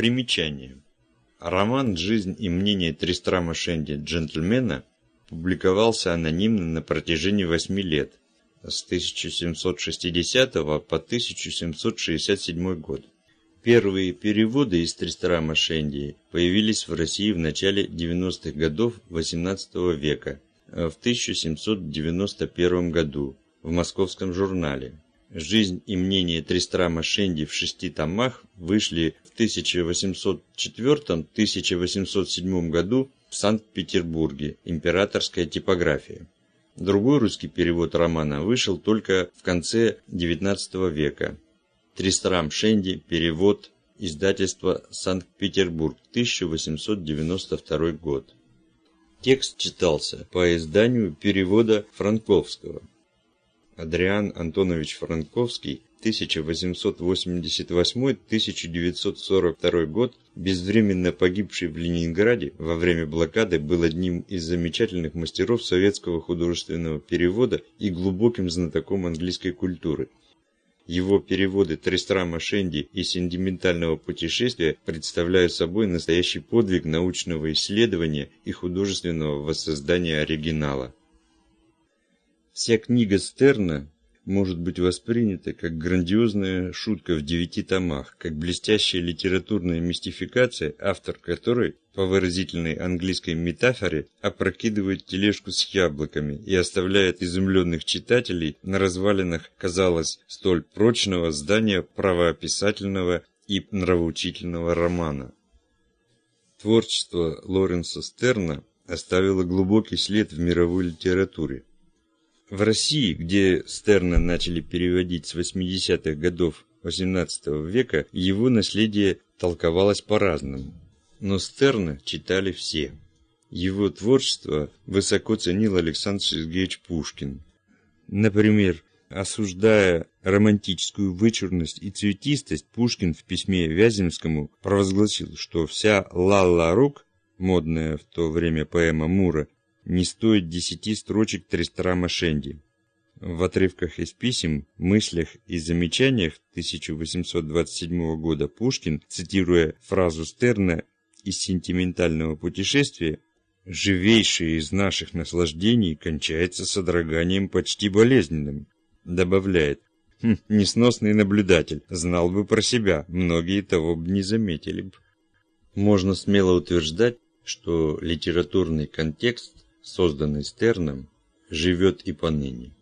Примечание. Роман «Жизнь и мнение Тристрама Шенди, джентльмена» публиковался анонимно на протяжении восьми лет, с 1760 по 1767 год. Первые переводы из Тристрама Шенди появились в России в начале 90-х годов XVIII века, в 1791 году в московском журнале. «Жизнь и мнение Тристрама Шенди» в шести томах вышли в 1804-1807 году в Санкт-Петербурге, императорская типография. Другой русский перевод романа вышел только в конце XIX века. Тристрам Шенди, перевод, издательство Санкт-Петербург, 1892 год. Текст читался по изданию перевода Франковского. Адриан Антонович Франковский 1888-1942 год, безвременно погибший в Ленинграде во время блокады, был одним из замечательных мастеров советского художественного перевода и глубоким знатоком английской культуры. Его переводы Тристрама Шенди и «Сентиментального путешествия» представляют собой настоящий подвиг научного исследования и художественного воссоздания оригинала. Вся книга Стерна может быть воспринята как грандиозная шутка в девяти томах, как блестящая литературная мистификация, автор которой, по выразительной английской метафоре, опрокидывает тележку с яблоками и оставляет изумленных читателей на развалинах, казалось, столь прочного здания правоописательного и нравоучительного романа. Творчество Лоренса Стерна оставило глубокий след в мировой литературе. В России, где Стерна начали переводить с 80-х годов XVIII века, его наследие толковалось по-разному. Но Стерна читали все. Его творчество высоко ценил Александр Сергеевич Пушкин. Например, осуждая романтическую вычурность и цветистость, Пушкин в письме Вяземскому провозгласил, что вся «Лалла Рук», модная в то время поэма Мура, не стоит десяти строчек Тристрама Шенди. В отрывках из писем, мыслях и замечаниях 1827 года Пушкин, цитируя фразу Стерна из «Сентиментального путешествия», «Живейшее из наших наслаждений кончается содроганием почти болезненным», добавляет хм, «Несносный наблюдатель, знал бы про себя, многие того бы не заметили бы». Можно смело утверждать, что литературный контекст созданный Стерном, живет и поныне.